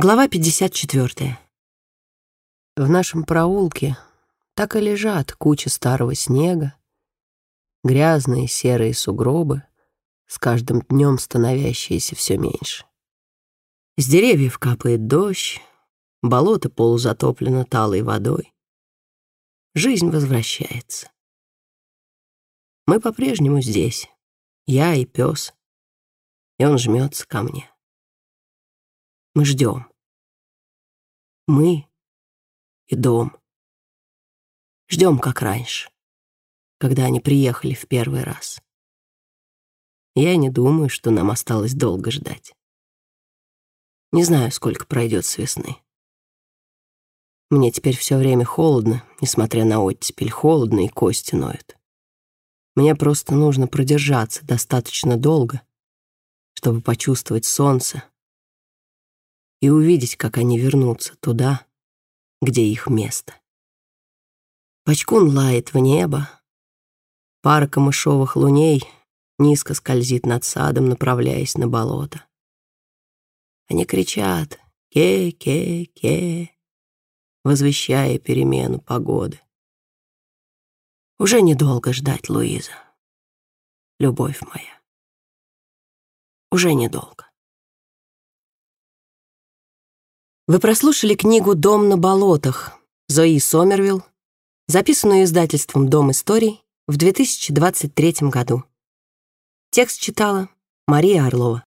Глава 54. В нашем проулке так и лежат куча старого снега, грязные серые сугробы, с каждым днем становящиеся все меньше. С деревьев капает дождь, болото полузатоплено талой водой. Жизнь возвращается. Мы по-прежнему здесь, я и пес, и он жмется ко мне. Мы ждем. Мы и дом. Ждем, как раньше, когда они приехали в первый раз. Я не думаю, что нам осталось долго ждать. Не знаю, сколько пройдет с весны. Мне теперь все время холодно, несмотря на оттепель, холодно и кости ноют. Мне просто нужно продержаться достаточно долго, чтобы почувствовать солнце и увидеть, как они вернутся туда, где их место. Пачкун лает в небо, пара камышовых луней низко скользит над садом, направляясь на болото. Они кричат «Ке-ке-ке», возвещая перемену погоды. Уже недолго ждать, Луиза. Любовь моя. Уже недолго. Вы прослушали книгу «Дом на болотах» Зои Сомервилл, записанную издательством «Дом историй» в 2023 году. Текст читала Мария Орлова.